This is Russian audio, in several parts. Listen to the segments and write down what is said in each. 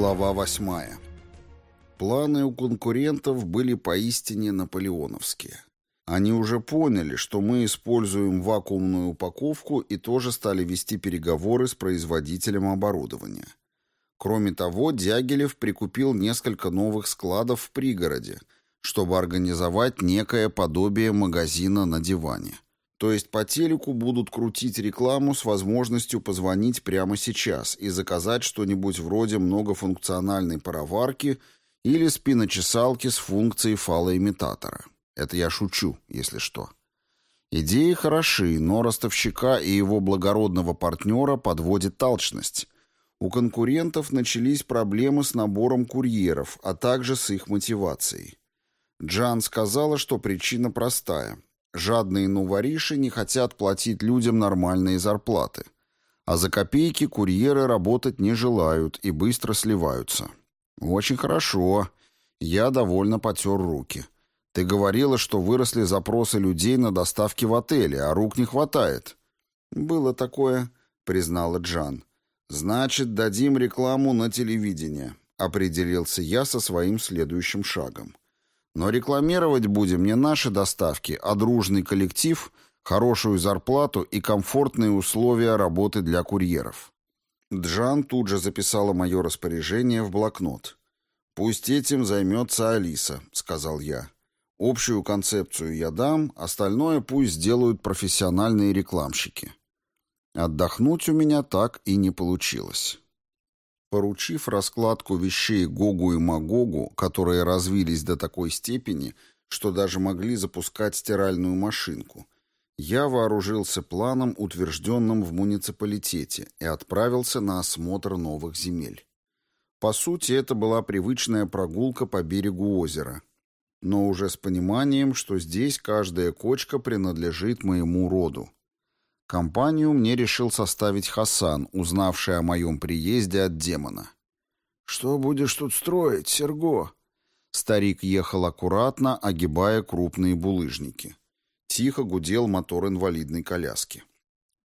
Глава восьмая. Планы у конкурентов были поистине наполеоновские. Они уже поняли, что мы используем вакуумную упаковку и тоже стали вести переговоры с производителем оборудования. Кроме того, Дягилев прикупил несколько новых складов в пригороде, чтобы организовать некое подобие магазина на диване. То есть по телеку будут крутить рекламу с возможностью позвонить прямо сейчас и заказать что-нибудь вроде многофункциональной пароварки или спиночесалки с функцией фалоимитатора. Это я шучу, если что. Идеи хороши, но ростовщика и его благородного партнера подводит толчность. У конкурентов начались проблемы с набором курьеров, а также с их мотивацией. Джан сказала, что причина простая. Жадные нувориши не хотят платить людям нормальные зарплаты. А за копейки курьеры работать не желают и быстро сливаются. Очень хорошо. Я довольно потер руки. Ты говорила, что выросли запросы людей на доставки в отеле, а рук не хватает. Было такое, признала Джан. Значит, дадим рекламу на телевидение, определился я со своим следующим шагом. Но рекламировать будем не наши доставки, а дружный коллектив, хорошую зарплату и комфортные условия работы для курьеров. Джан тут же записала мое распоряжение в блокнот. «Пусть этим займется Алиса», — сказал я. «Общую концепцию я дам, остальное пусть сделают профессиональные рекламщики». Отдохнуть у меня так и не получилось. Поручив раскладку вещей Гогу и Магогу, которые развились до такой степени, что даже могли запускать стиральную машинку, я вооружился планом, утвержденным в муниципалитете, и отправился на осмотр новых земель. По сути, это была привычная прогулка по берегу озера, но уже с пониманием, что здесь каждая кочка принадлежит моему роду. Компанию мне решил составить Хасан, узнавший о моем приезде от демона. «Что будешь тут строить, Серго?» Старик ехал аккуратно, огибая крупные булыжники. Тихо гудел мотор инвалидной коляски.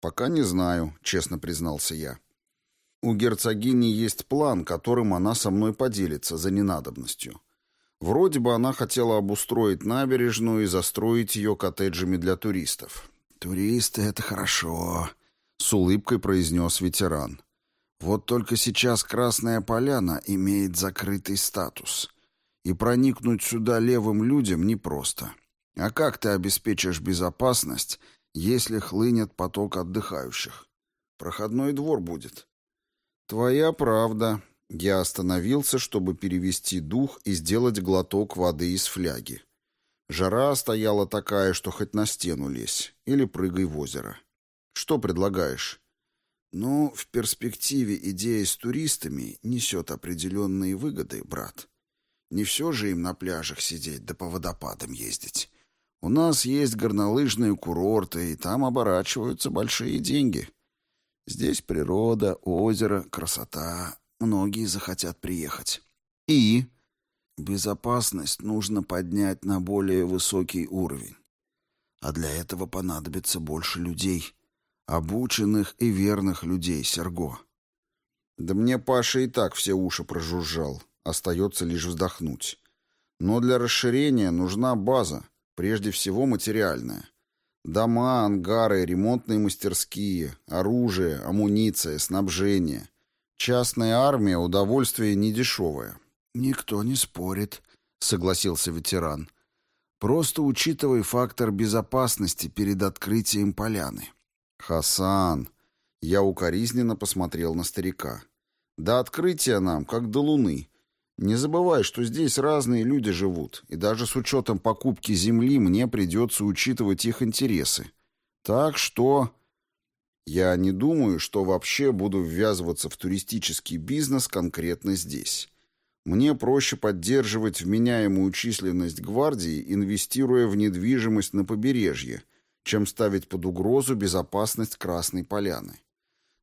«Пока не знаю», — честно признался я. «У герцогини есть план, которым она со мной поделится за ненадобностью. Вроде бы она хотела обустроить набережную и застроить ее коттеджами для туристов. «Туристы — это хорошо», — с улыбкой произнес ветеран. «Вот только сейчас Красная Поляна имеет закрытый статус, и проникнуть сюда левым людям непросто. А как ты обеспечишь безопасность, если хлынет поток отдыхающих? Проходной двор будет». «Твоя правда». Я остановился, чтобы перевести дух и сделать глоток воды из фляги. Жара стояла такая, что хоть на стену лезь или прыгай в озеро. Что предлагаешь? Ну, в перспективе идея с туристами несет определенные выгоды, брат. Не все же им на пляжах сидеть да по водопадам ездить. У нас есть горнолыжные курорты, и там оборачиваются большие деньги. Здесь природа, озеро, красота. Многие захотят приехать. И Безопасность нужно поднять на более высокий уровень. А для этого понадобится больше людей. Обученных и верных людей, Серго. Да мне Паша и так все уши прожужжал. Остается лишь вздохнуть. Но для расширения нужна база, прежде всего материальная. Дома, ангары, ремонтные мастерские, оружие, амуниция, снабжение. Частная армия – удовольствие недешевое. «Никто не спорит», — согласился ветеран. «Просто учитывай фактор безопасности перед открытием поляны». «Хасан!» Я укоризненно посмотрел на старика. «До открытия нам, как до луны. Не забывай, что здесь разные люди живут, и даже с учетом покупки земли мне придется учитывать их интересы. Так что...» Я не думаю, что вообще буду ввязываться в туристический бизнес конкретно здесь. Мне проще поддерживать вменяемую численность гвардии, инвестируя в недвижимость на побережье, чем ставить под угрозу безопасность Красной Поляны.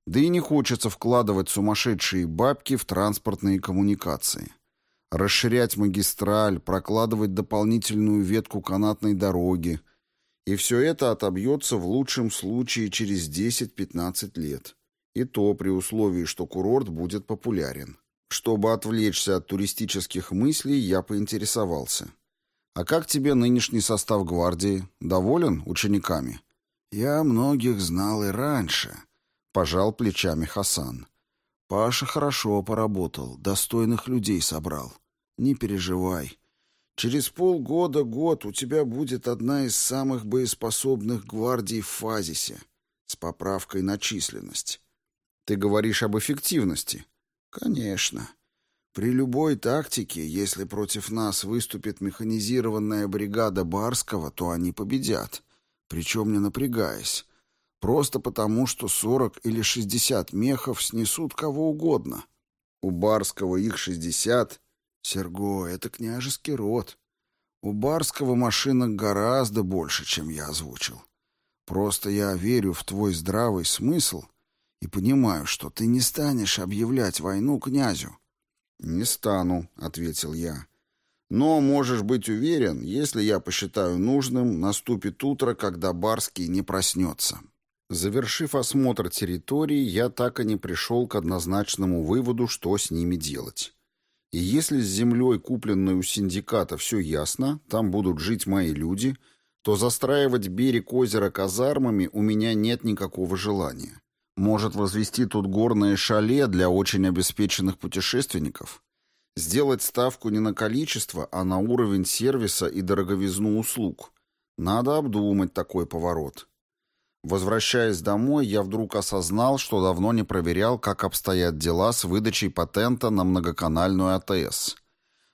Да и не хочется вкладывать сумасшедшие бабки в транспортные коммуникации. Расширять магистраль, прокладывать дополнительную ветку канатной дороги. И все это отобьется в лучшем случае через 10-15 лет. И то при условии, что курорт будет популярен. Чтобы отвлечься от туристических мыслей, я поинтересовался. «А как тебе нынешний состав гвардии? Доволен учениками?» «Я многих знал и раньше», — пожал плечами Хасан. «Паша хорошо поработал, достойных людей собрал. Не переживай. Через полгода-год у тебя будет одна из самых боеспособных гвардий в Фазисе, с поправкой на численность. Ты говоришь об эффективности?» «Конечно. При любой тактике, если против нас выступит механизированная бригада Барского, то они победят, причем не напрягаясь. Просто потому, что 40 или 60 мехов снесут кого угодно. У Барского их 60. Серго, это княжеский род. У Барского машинок гораздо больше, чем я озвучил. Просто я верю в твой здравый смысл и понимаю, что ты не станешь объявлять войну князю». «Не стану», — ответил я. «Но можешь быть уверен, если я посчитаю нужным, наступит утро, когда Барский не проснется». Завершив осмотр территории, я так и не пришел к однозначному выводу, что с ними делать. И если с землей, купленной у синдиката, все ясно, там будут жить мои люди, то застраивать берег озера казармами у меня нет никакого желания. Может возвести тут горное шале для очень обеспеченных путешественников? Сделать ставку не на количество, а на уровень сервиса и дороговизну услуг. Надо обдумать такой поворот. Возвращаясь домой, я вдруг осознал, что давно не проверял, как обстоят дела с выдачей патента на многоканальную АТС.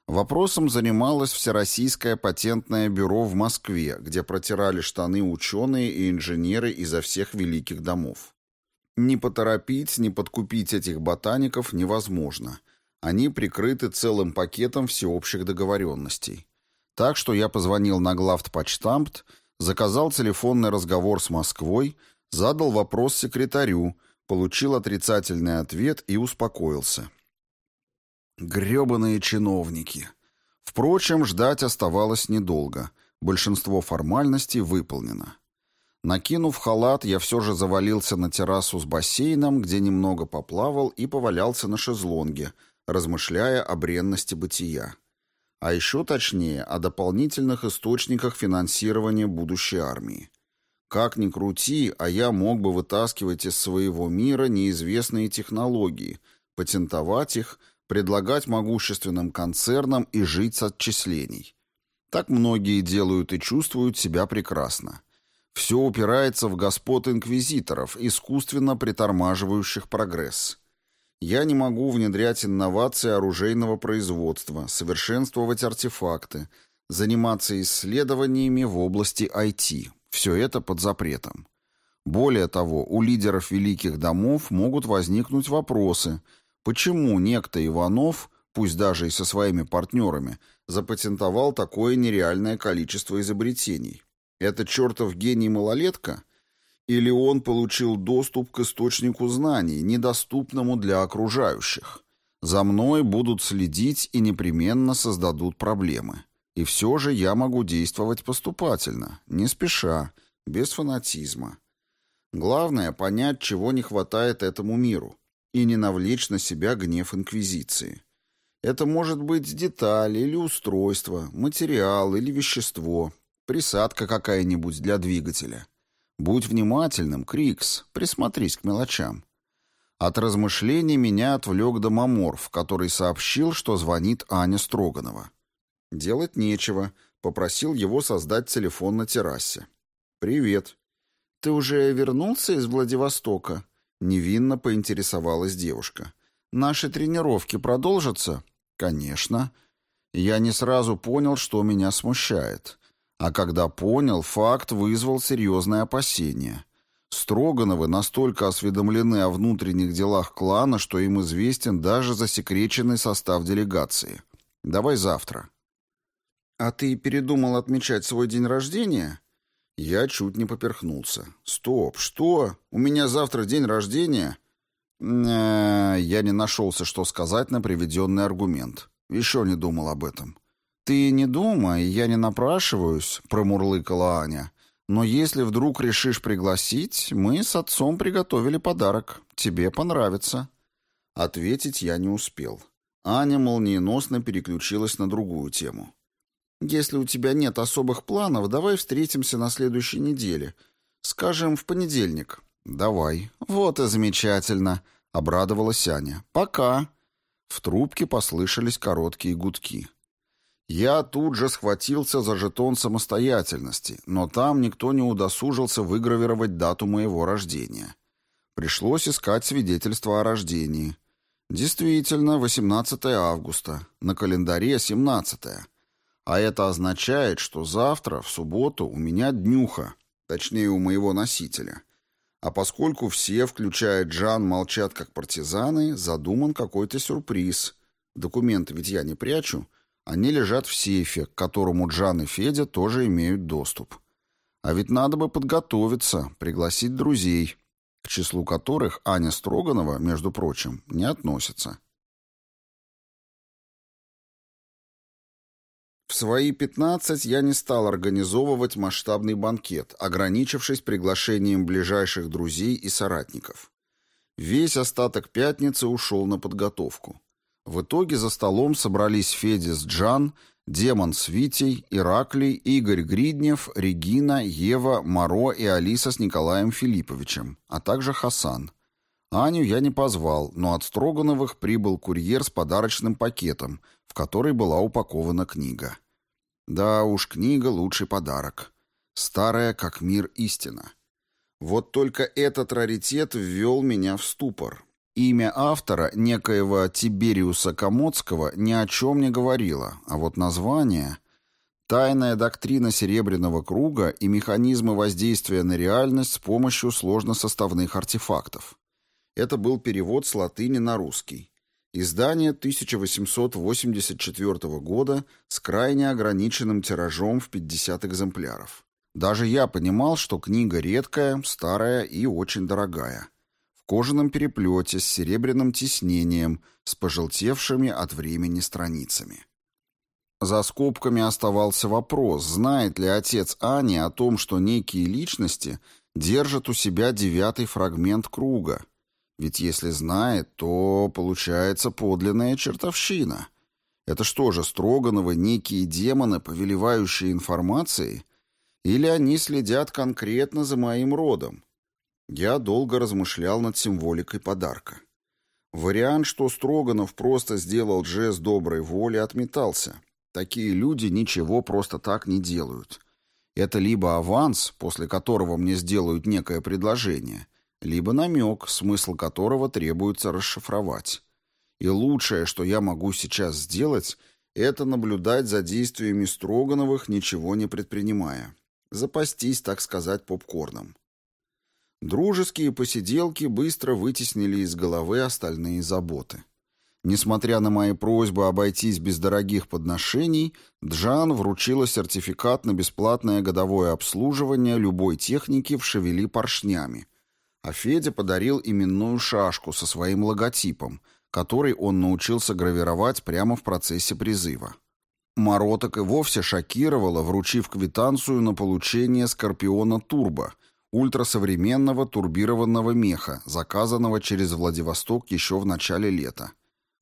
Вопросом занималось Всероссийское патентное бюро в Москве, где протирали штаны ученые и инженеры изо всех великих домов. Не поторопить, не подкупить этих ботаников невозможно. Они прикрыты целым пакетом всеобщих договоренностей. Так что я позвонил на главтпочтамт, заказал телефонный разговор с Москвой, задал вопрос секретарю, получил отрицательный ответ и успокоился. Грёбаные чиновники. Впрочем, ждать оставалось недолго. Большинство формальностей выполнено. Накинув халат, я все же завалился на террасу с бассейном, где немного поплавал и повалялся на шезлонге, размышляя о бренности бытия. А еще точнее, о дополнительных источниках финансирования будущей армии. Как ни крути, а я мог бы вытаскивать из своего мира неизвестные технологии, патентовать их, предлагать могущественным концернам и жить с отчислений. Так многие делают и чувствуют себя прекрасно. Все упирается в господ инквизиторов, искусственно притормаживающих прогресс. Я не могу внедрять инновации оружейного производства, совершенствовать артефакты, заниматься исследованиями в области IT. Все это под запретом. Более того, у лидеров великих домов могут возникнуть вопросы, почему некто Иванов, пусть даже и со своими партнерами, запатентовал такое нереальное количество изобретений. Это чертов гений-малолетка? Или он получил доступ к источнику знаний, недоступному для окружающих? За мной будут следить и непременно создадут проблемы. И все же я могу действовать поступательно, не спеша, без фанатизма. Главное — понять, чего не хватает этому миру, и не навлечь на себя гнев Инквизиции. Это может быть деталь или устройство, материал или вещество, Присадка какая-нибудь для двигателя. Будь внимательным, Крикс, присмотрись к мелочам. От размышлений меня отвлек домоморф, который сообщил, что звонит Аня Строганова. Делать нечего, попросил его создать телефон на террасе. «Привет». «Ты уже вернулся из Владивостока?» Невинно поинтересовалась девушка. «Наши тренировки продолжатся?» «Конечно». Я не сразу понял, что меня смущает. А когда понял, факт вызвал серьезное опасение. Строгановы настолько осведомлены о внутренних делах клана, что им известен даже засекреченный состав делегации. Давай завтра. А ты передумал отмечать свой день рождения? Я чуть не поперхнулся. Стоп, что? У меня завтра день рождения? Я не нашелся, что сказать на приведенный аргумент. Еще не думал об этом. «Ты не думай, я не напрашиваюсь», — промурлыкала Аня. «Но если вдруг решишь пригласить, мы с отцом приготовили подарок. Тебе понравится». Ответить я не успел. Аня молниеносно переключилась на другую тему. «Если у тебя нет особых планов, давай встретимся на следующей неделе. Скажем, в понедельник». «Давай». «Вот и замечательно», — обрадовалась Аня. «Пока». В трубке послышались короткие гудки. Я тут же схватился за жетон самостоятельности, но там никто не удосужился выгравировать дату моего рождения. Пришлось искать свидетельство о рождении. Действительно, 18 августа, на календаре 17 А это означает, что завтра, в субботу, у меня днюха, точнее, у моего носителя. А поскольку все, включая Джан, молчат как партизаны, задуман какой-то сюрприз. Документы ведь я не прячу, они лежат в сейфе, к которому Джан и Федя тоже имеют доступ. А ведь надо бы подготовиться, пригласить друзей, к числу которых Аня Строганова, между прочим, не относится. В свои 15 я не стал организовывать масштабный банкет, ограничившись приглашением ближайших друзей и соратников. Весь остаток пятницы ушел на подготовку. В итоге за столом собрались Федя с Джан, Демон с Витей, Ираклий, Игорь Гриднев, Регина, Ева, Маро и Алиса с Николаем Филипповичем, а также Хасан. Аню я не позвал, но от Строгановых прибыл курьер с подарочным пакетом, в который была упакована книга. Да уж, книга — лучший подарок. Старая, как мир, истина. Вот только этот раритет ввел меня в ступор. Имя автора, некоего Тибериуса Комодского, ни о чем не говорило, а вот название... Тайная доктрина Серебряного круга и механизмы воздействия на реальность с помощью сложносоставных артефактов. Это был перевод с латыни на русский. Издание 1884 года с крайне ограниченным тиражом в 50 экземпляров. Даже я понимал, что книга редкая, старая и очень дорогая кожаном переплете с серебряным тиснением, с пожелтевшими от времени страницами. За скобками оставался вопрос, знает ли отец Ани о том, что некие личности держат у себя девятый фрагмент круга. Ведь если знает, то получается подлинная чертовщина. Это что же, Строгановы некие демоны, повелевающие информацией? Или они следят конкретно за моим родом? Я долго размышлял над символикой подарка. Вариант, что Строганов просто сделал жест доброй воли, отметался. Такие люди ничего просто так не делают. Это либо аванс, после которого мне сделают некое предложение, либо намек, смысл которого требуется расшифровать. И лучшее, что я могу сейчас сделать, это наблюдать за действиями Строгановых, ничего не предпринимая. Запастись, так сказать, попкорном. Дружеские посиделки быстро вытеснили из головы остальные заботы. Несмотря на мои просьбы обойтись без дорогих подношений, Джан вручила сертификат на бесплатное годовое обслуживание любой техники в «Шевели поршнями», а Федя подарил именную шашку со своим логотипом, который он научился гравировать прямо в процессе призыва. Мароток и вовсе шокировало, вручив квитанцию на получение «Скорпиона Турбо», ультрасовременного турбированного меха, заказанного через Владивосток еще в начале лета.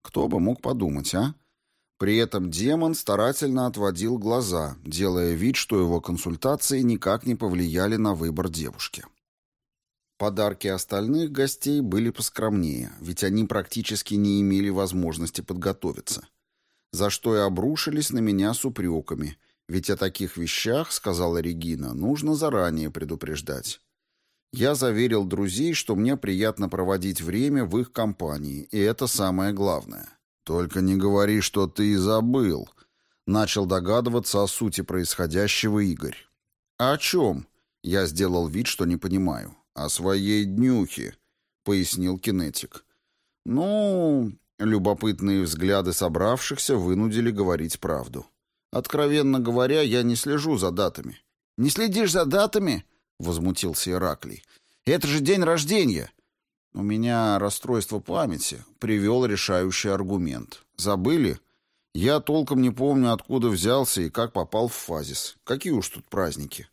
Кто бы мог подумать, а? При этом демон старательно отводил глаза, делая вид, что его консультации никак не повлияли на выбор девушки. Подарки остальных гостей были поскромнее, ведь они практически не имели возможности подготовиться. За что и обрушились на меня с упреками, ведь о таких вещах, сказала Регина, нужно заранее предупреждать. Я заверил друзей, что мне приятно проводить время в их компании, и это самое главное. «Только не говори, что ты забыл», — начал догадываться о сути происходящего Игорь. «А «О чем?» — я сделал вид, что не понимаю. «О своей днюхе», — пояснил кинетик. «Ну...» — любопытные взгляды собравшихся вынудили говорить правду. Откровенно говоря, я не слежу за датами. «Не следишь за датами?» — возмутился Ираклий. «Это же день рождения!» «У меня расстройство памяти», — привел решающий аргумент. «Забыли? Я толком не помню, откуда взялся и как попал в фазис. Какие уж тут праздники».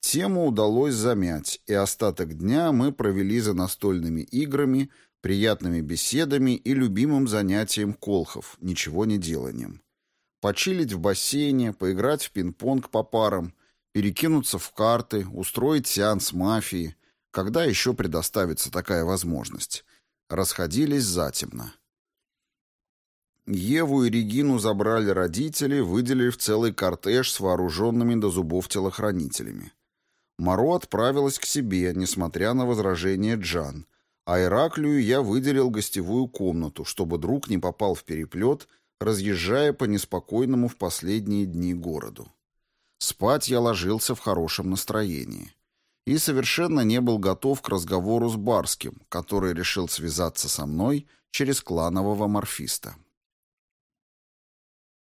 Тему удалось замять, и остаток дня мы провели за настольными играми, приятными беседами и любимым занятием колхов, ничего не деланием. Почилить в бассейне, поиграть в пинг-понг по парам, перекинуться в карты, устроить сеанс мафии, когда еще предоставится такая возможность. Расходились затемно. Еву и Регину забрали родители, выделили в целый кортеж с вооруженными до зубов телохранителями. Маро отправилась к себе, несмотря на возражение Джан, а Ираклию я выделил гостевую комнату, чтобы друг не попал в переплет, разъезжая по неспокойному в последние дни городу. Спать я ложился в хорошем настроении. И совершенно не был готов к разговору с Барским, который решил связаться со мной через кланового морфиста.